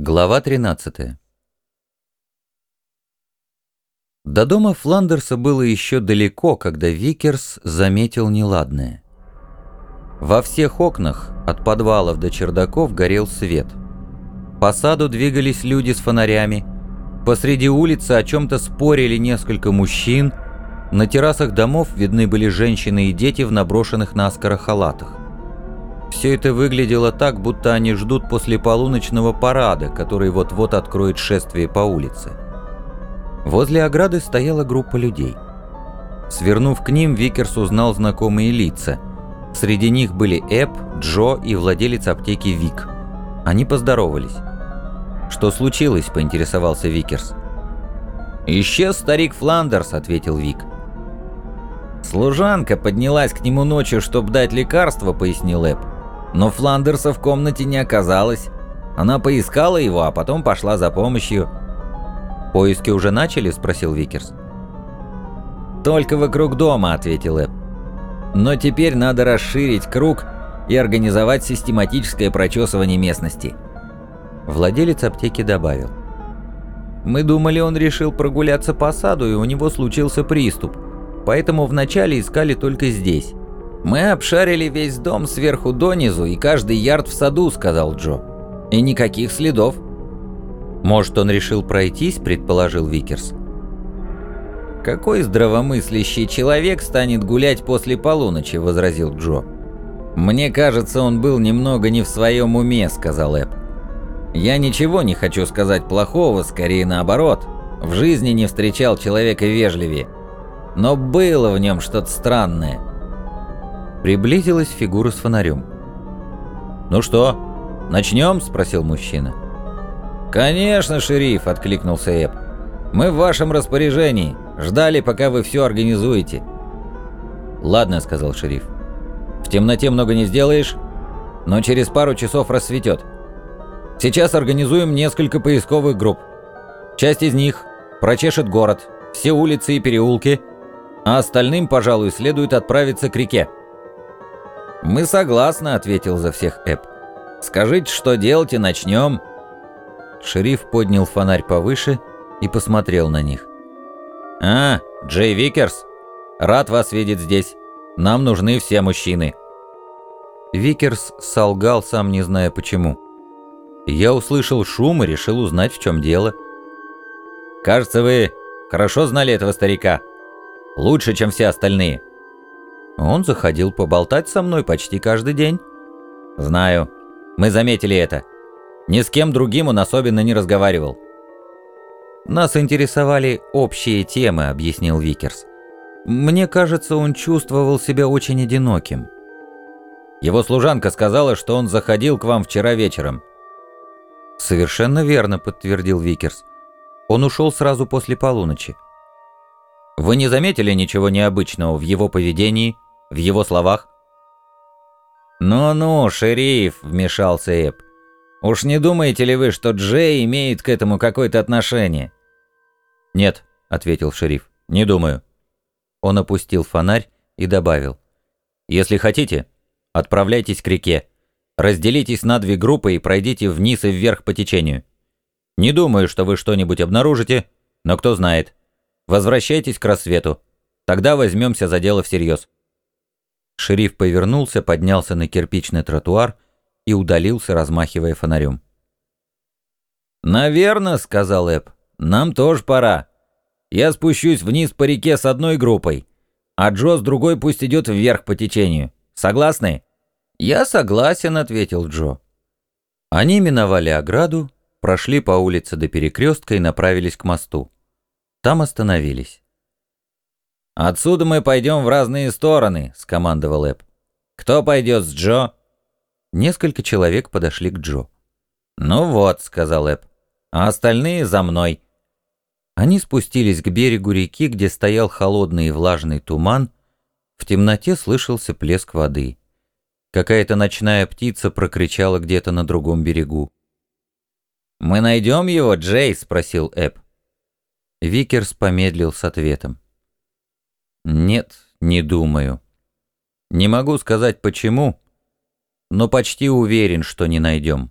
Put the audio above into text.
Глава 13 До дома Фландерса было еще далеко, когда Викерс заметил неладное. Во всех окнах, от подвалов до чердаков, горел свет. По саду двигались люди с фонарями. Посреди улицы о чем-то спорили несколько мужчин. На террасах домов видны были женщины и дети в наброшенных наскоро халатах. Все это выглядело так, будто они ждут послеполуночного парада, который вот-вот откроет шествие по улице. Возле ограды стояла группа людей. Свернув к ним, Викерс узнал знакомые лица. Среди них были Эп, Джо и владелец аптеки Вик. Они поздоровались. «Что случилось?» – поинтересовался Викерс. «Исчез старик Фландерс», – ответил Вик. «Служанка поднялась к нему ночью, чтобы дать лекарство», – пояснил Эб. Но Фландерса в комнате не оказалось. Она поискала его, а потом пошла за помощью. «Поиски уже начали?» – спросил Викерс. «Только вокруг дома», – ответил Эб. «Но теперь надо расширить круг и организовать систематическое прочесывание местности». Владелец аптеки добавил. «Мы думали, он решил прогуляться по саду, и у него случился приступ, поэтому вначале искали только здесь. «Мы обшарили весь дом сверху донизу и каждый ярд в саду», — сказал Джо. «И никаких следов». «Может, он решил пройтись?» — предположил Викерс. «Какой здравомыслящий человек станет гулять после полуночи?» — возразил Джо. «Мне кажется, он был немного не в своем уме», — сказал Эб. «Я ничего не хочу сказать плохого, скорее наоборот. В жизни не встречал человека вежливее. Но было в нем что-то странное. Приблизилась фигура с фонарем. «Ну что, начнем?» – спросил мужчина. «Конечно, шериф!» – откликнулся Эб. «Мы в вашем распоряжении. Ждали, пока вы все организуете». «Ладно», – сказал шериф. «В темноте много не сделаешь, но через пару часов рассветет. Сейчас организуем несколько поисковых групп. Часть из них прочешет город, все улицы и переулки, а остальным, пожалуй, следует отправиться к реке. «Мы согласны», — ответил за всех Эб. «Скажите, что делать, и начнем». Шериф поднял фонарь повыше и посмотрел на них. «А, Джей Викерс? Рад вас видеть здесь. Нам нужны все мужчины». Викерс солгал, сам не зная почему. Я услышал шум и решил узнать, в чем дело. «Кажется, вы хорошо знали этого старика. Лучше, чем все остальные». Он заходил поболтать со мной почти каждый день. Знаю. Мы заметили это. Ни с кем другим он особенно не разговаривал. Нас интересовали общие темы, объяснил Викерс. Мне кажется, он чувствовал себя очень одиноким. Его служанка сказала, что он заходил к вам вчера вечером. Совершенно верно, подтвердил Викерс. Он ушел сразу после полуночи. Вы не заметили ничего необычного в его поведении? В его словах? «Ну-ну, шериф», — вмешался Эб. «Уж не думаете ли вы, что Джей имеет к этому какое-то отношение?» «Нет», — ответил шериф, — «не думаю». Он опустил фонарь и добавил. «Если хотите, отправляйтесь к реке. Разделитесь на две группы и пройдите вниз и вверх по течению. Не думаю, что вы что-нибудь обнаружите, но кто знает. Возвращайтесь к рассвету. Тогда возьмемся за дело всерьез». Шериф повернулся, поднялся на кирпичный тротуар и удалился, размахивая фонарем. «Наверно», — сказал Эб, — «нам тоже пора. Я спущусь вниз по реке с одной группой, а Джо с другой пусть идет вверх по течению. Согласны?» «Я согласен», — ответил Джо. Они миновали ограду, прошли по улице до перекрестка и направились к мосту. Там остановились. «Отсюда мы пойдем в разные стороны», — скомандовал Эб. «Кто пойдет с Джо?» Несколько человек подошли к Джо. «Ну вот», — сказал Эб, — «а остальные за мной». Они спустились к берегу реки, где стоял холодный и влажный туман. В темноте слышался плеск воды. Какая-то ночная птица прокричала где-то на другом берегу. «Мы найдем его, Джей?» — спросил Эб. Викерс помедлил с ответом. Нет, не думаю. Не могу сказать почему, но почти уверен, что не найдем.